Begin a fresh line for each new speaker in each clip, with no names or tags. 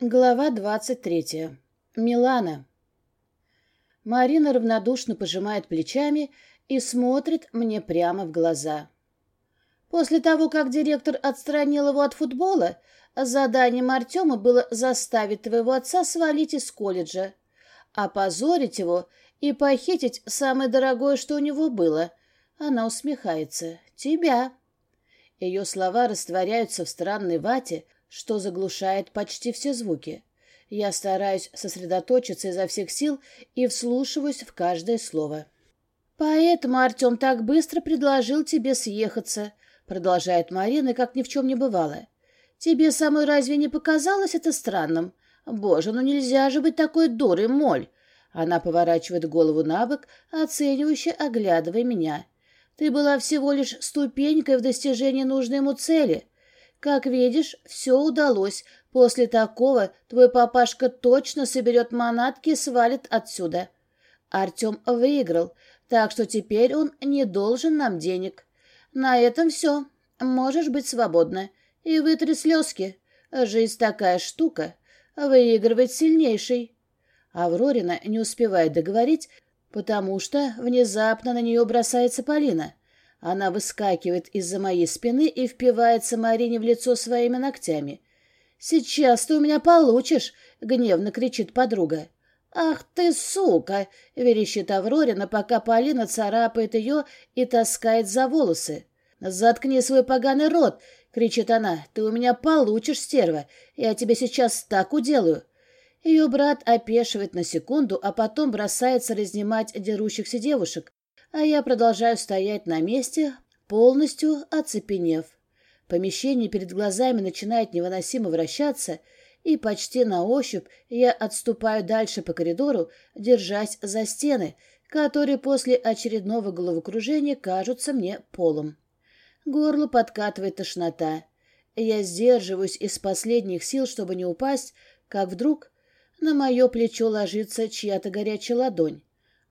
Глава двадцать третья. Милана. Марина равнодушно пожимает плечами и смотрит мне прямо в глаза. После того, как директор отстранил его от футбола, заданием Артема было заставить твоего отца свалить из колледжа, опозорить его и похитить самое дорогое, что у него было. Она усмехается. Тебя. Ее слова растворяются в странной вате, что заглушает почти все звуки. Я стараюсь сосредоточиться изо всех сил и вслушиваюсь в каждое слово. «Поэтому Артем так быстро предложил тебе съехаться», — продолжает Марина, как ни в чем не бывало. «Тебе самой разве не показалось это странным? Боже, ну нельзя же быть такой дурой, моль!» Она поворачивает голову на бок, оценивающе оглядывая меня. «Ты была всего лишь ступенькой в достижении нужной ему цели. Как видишь, все удалось. После такого твой папашка точно соберет манатки и свалит отсюда. Артем выиграл, так что теперь он не должен нам денег. На этом все. Можешь быть свободна. И вытри слезки. Жизнь такая штука. Выигрывает сильнейший. Аврорина не успевает договорить, потому что внезапно на нее бросается Полина. Она выскакивает из-за моей спины и впивается Марине в лицо своими ногтями. «Сейчас ты у меня получишь!» — гневно кричит подруга. «Ах ты, сука!» — верещит Аврорина, пока Полина царапает ее и таскает за волосы. «Заткни свой поганый рот!» — кричит она. «Ты у меня получишь, стерва! Я тебе сейчас так уделаю!» Ее брат опешивает на секунду, а потом бросается разнимать дерущихся девушек, а я продолжаю стоять на месте, полностью оцепенев. Помещение перед глазами начинает невыносимо вращаться, и почти на ощупь я отступаю дальше по коридору, держась за стены, которые после очередного головокружения кажутся мне полом. Горло подкатывает тошнота. Я сдерживаюсь из последних сил, чтобы не упасть, как вдруг на мое плечо ложится чья-то горячая ладонь.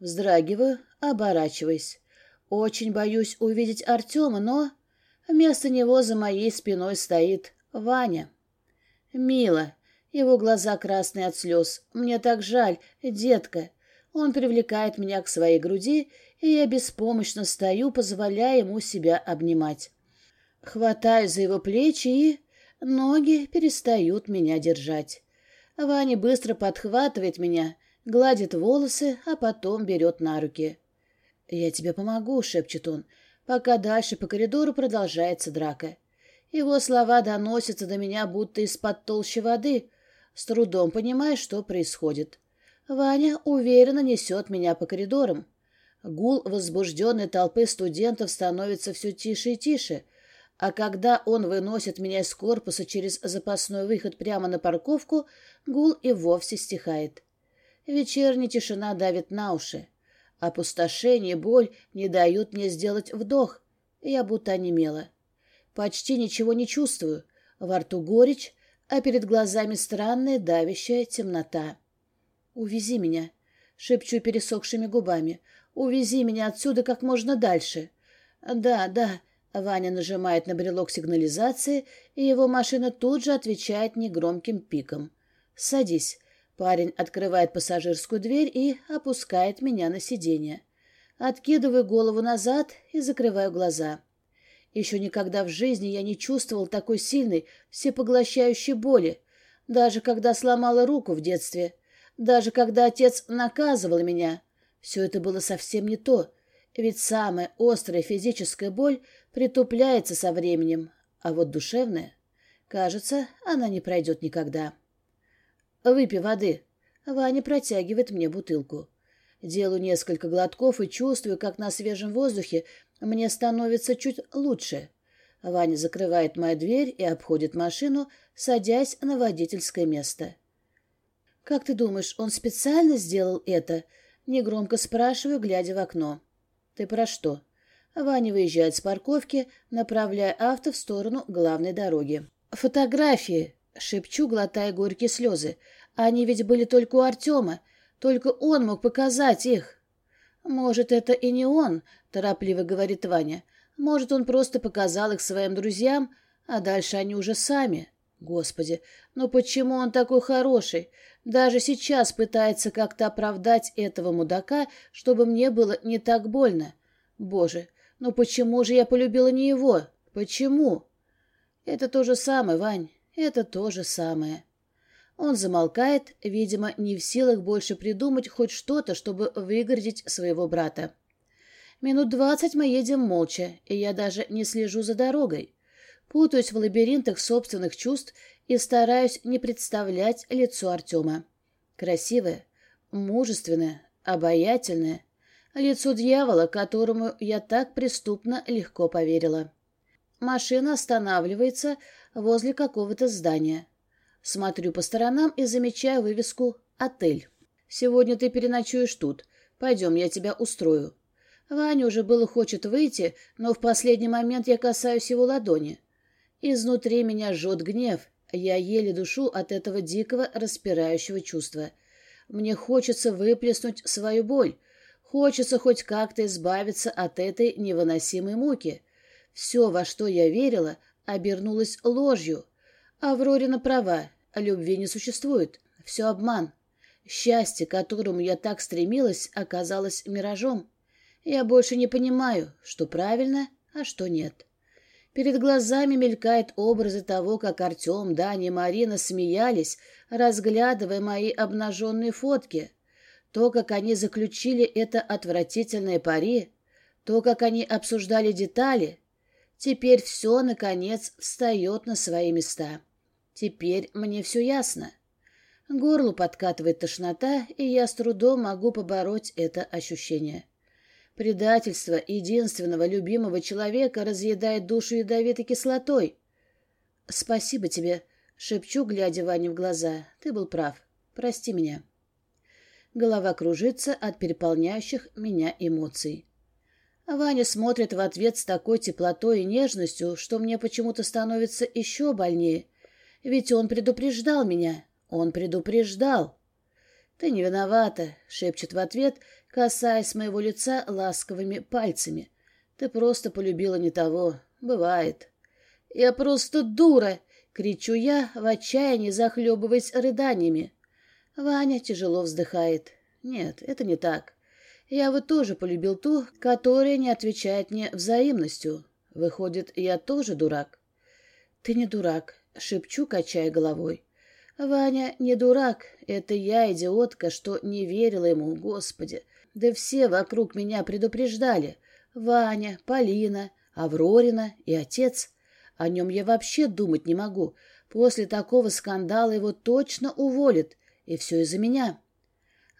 Вздрагиваю, оборачиваясь. Очень боюсь увидеть Артема, но вместо него за моей спиной стоит Ваня. Мило. Его глаза красные от слез. Мне так жаль, детка. Он привлекает меня к своей груди, и я беспомощно стою, позволяя ему себя обнимать. Хватаю за его плечи, и ноги перестают меня держать. Ваня быстро подхватывает меня, гладит волосы, а потом берет на руки. «Я тебе помогу», — шепчет он, пока дальше по коридору продолжается драка. Его слова доносятся до меня, будто из-под толщи воды. С трудом понимаю, что происходит. Ваня уверенно несет меня по коридорам. Гул возбужденной толпы студентов становится все тише и тише, а когда он выносит меня из корпуса через запасной выход прямо на парковку, гул и вовсе стихает. Вечерняя тишина давит на уши. Опустошение, боль не дают мне сделать вдох. Я будто онемела. Почти ничего не чувствую. Во рту горечь, а перед глазами странная давящая темнота. «Увези меня», — шепчу пересохшими губами. «Увези меня отсюда как можно дальше». «Да, да», — Ваня нажимает на брелок сигнализации, и его машина тут же отвечает негромким пиком. «Садись». Парень открывает пассажирскую дверь и опускает меня на сиденье. Откидываю голову назад и закрываю глаза. Еще никогда в жизни я не чувствовал такой сильной, всепоглощающей боли, даже когда сломала руку в детстве, даже когда отец наказывал меня. Все это было совсем не то, ведь самая острая физическая боль притупляется со временем, а вот душевная, кажется, она не пройдет никогда. «Выпей воды». Ваня протягивает мне бутылку. Делаю несколько глотков и чувствую, как на свежем воздухе мне становится чуть лучше. Ваня закрывает мою дверь и обходит машину, садясь на водительское место. «Как ты думаешь, он специально сделал это?» Негромко спрашиваю, глядя в окно. «Ты про что?» Ваня выезжает с парковки, направляя авто в сторону главной дороги. «Фотографии!» — шепчу, глотая горькие слезы. Они ведь были только у Артема, только он мог показать их. Может, это и не он, торопливо говорит Ваня. Может, он просто показал их своим друзьям, а дальше они уже сами. Господи, но почему он такой хороший? Даже сейчас пытается как-то оправдать этого мудака, чтобы мне было не так больно. Боже, ну почему же я полюбила не его? Почему? Это то же самое, Вань, это то же самое. Он замолкает, видимо, не в силах больше придумать хоть что-то, чтобы выгородить своего брата. Минут двадцать мы едем молча, и я даже не слежу за дорогой. Путаюсь в лабиринтах собственных чувств и стараюсь не представлять лицо Артема. Красивое, мужественное, обаятельное. Лицо дьявола, которому я так преступно легко поверила. Машина останавливается возле какого-то здания. Смотрю по сторонам и замечаю вывеску «Отель». «Сегодня ты переночуешь тут. Пойдем, я тебя устрою». Ваня уже было хочет выйти, но в последний момент я касаюсь его ладони. Изнутри меня жжет гнев. Я еле душу от этого дикого, распирающего чувства. Мне хочется выплеснуть свою боль. Хочется хоть как-то избавиться от этой невыносимой муки. Все, во что я верила, обернулось ложью. Аврорина права. Любви не существует. Все обман. Счастье, к которому я так стремилась, оказалось миражом. Я больше не понимаю, что правильно, а что нет. Перед глазами мелькают образы того, как Артем, Даня и Марина смеялись, разглядывая мои обнаженные фотки. То, как они заключили это отвратительное пари, то, как они обсуждали детали. Теперь все, наконец, встает на свои места. Теперь мне все ясно. Горлу подкатывает тошнота, и я с трудом могу побороть это ощущение. Предательство единственного любимого человека разъедает душу ядовитой кислотой. «Спасибо тебе», — шепчу, глядя Ване в глаза. «Ты был прав. Прости меня». Голова кружится от переполняющих меня эмоций. Ваня смотрит в ответ с такой теплотой и нежностью, что мне почему-то становится еще больнее — ведь он предупреждал меня. Он предупреждал. «Ты не виновата», — шепчет в ответ, касаясь моего лица ласковыми пальцами. «Ты просто полюбила не того. Бывает». «Я просто дура!» — кричу я, в отчаянии захлебываясь рыданиями. Ваня тяжело вздыхает. «Нет, это не так. Я вот тоже полюбил ту, которая не отвечает мне взаимностью. Выходит, я тоже дурак?» «Ты не дурак», Шепчу, качая головой. Ваня не дурак, это я, идиотка, что не верила ему, Господи. Да все вокруг меня предупреждали. Ваня, Полина, Аврорина и отец. О нем я вообще думать не могу. После такого скандала его точно уволят, и все из-за меня.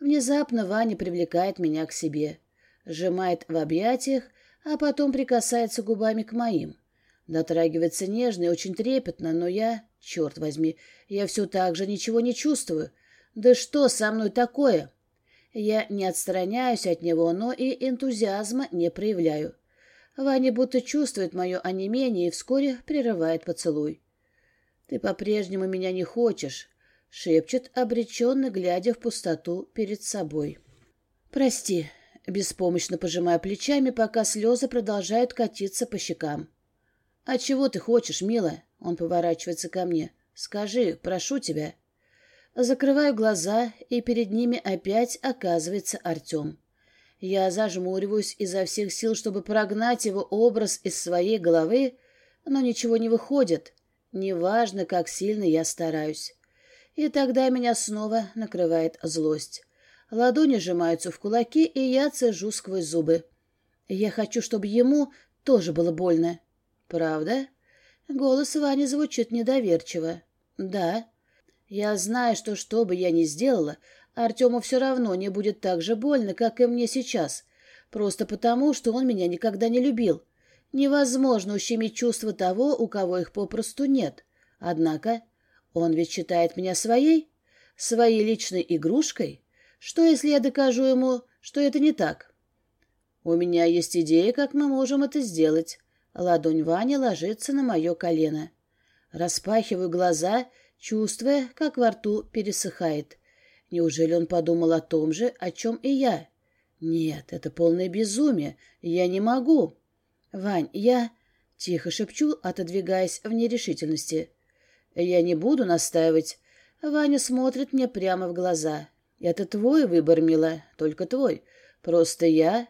Внезапно Ваня привлекает меня к себе, сжимает в объятиях, а потом прикасается губами к моим. Дотрагивается нежно и очень трепетно, но я, черт возьми, я все так же ничего не чувствую. Да что со мной такое? Я не отстраняюсь от него, но и энтузиазма не проявляю. Ваня будто чувствует мое онемение и вскоре прерывает поцелуй. «Ты по-прежнему меня не хочешь», — шепчет, обреченно глядя в пустоту перед собой. «Прости», — беспомощно пожимая плечами, пока слезы продолжают катиться по щекам. «А чего ты хочешь, милая?» Он поворачивается ко мне. «Скажи, прошу тебя». Закрываю глаза, и перед ними опять оказывается Артем. Я зажмуриваюсь изо всех сил, чтобы прогнать его образ из своей головы, но ничего не выходит. Неважно, как сильно я стараюсь. И тогда меня снова накрывает злость. Ладони сжимаются в кулаки, и я цежу сквозь зубы. Я хочу, чтобы ему тоже было больно. «Правда?» Голос Вани звучит недоверчиво. «Да. Я знаю, что что бы я ни сделала, Артему все равно не будет так же больно, как и мне сейчас, просто потому, что он меня никогда не любил. Невозможно ущемить чувства того, у кого их попросту нет. Однако он ведь считает меня своей, своей личной игрушкой. Что, если я докажу ему, что это не так? У меня есть идея, как мы можем это сделать. Ладонь Вани ложится на мое колено. Распахиваю глаза, чувствуя, как во рту пересыхает. Неужели он подумал о том же, о чем и я? Нет, это полное безумие. Я не могу. Вань, я... Тихо шепчу, отодвигаясь в нерешительности. Я не буду настаивать. Ваня смотрит мне прямо в глаза. Это твой выбор, мила, только твой. Просто я...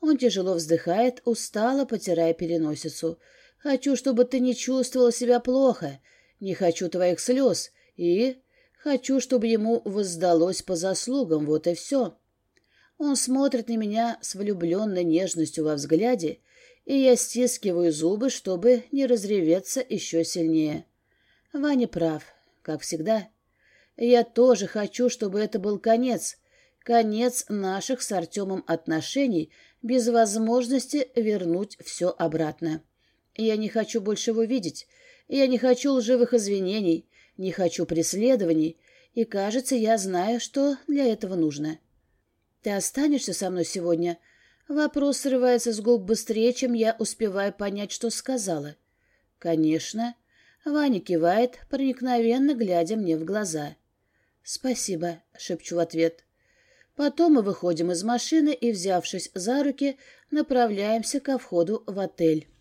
Он тяжело вздыхает, устало потирая переносицу. Хочу, чтобы ты не чувствовала себя плохо. Не хочу твоих слез. И хочу, чтобы ему воздалось по заслугам. Вот и все. Он смотрит на меня с влюбленной нежностью во взгляде, и я стискиваю зубы, чтобы не разреветься еще сильнее. Ваня прав, как всегда. Я тоже хочу, чтобы это был конец. Конец наших с Артемом отношений без возможности вернуть все обратно. Я не хочу больше его видеть. Я не хочу лживых извинений, не хочу преследований, и, кажется, я знаю, что для этого нужно. Ты останешься со мной сегодня? Вопрос срывается с губ быстрее, чем я успеваю понять, что сказала. Конечно. Ваня кивает, проникновенно глядя мне в глаза. «Спасибо», — шепчу в ответ. Потом мы выходим из машины и, взявшись за руки, направляемся ко входу в отель.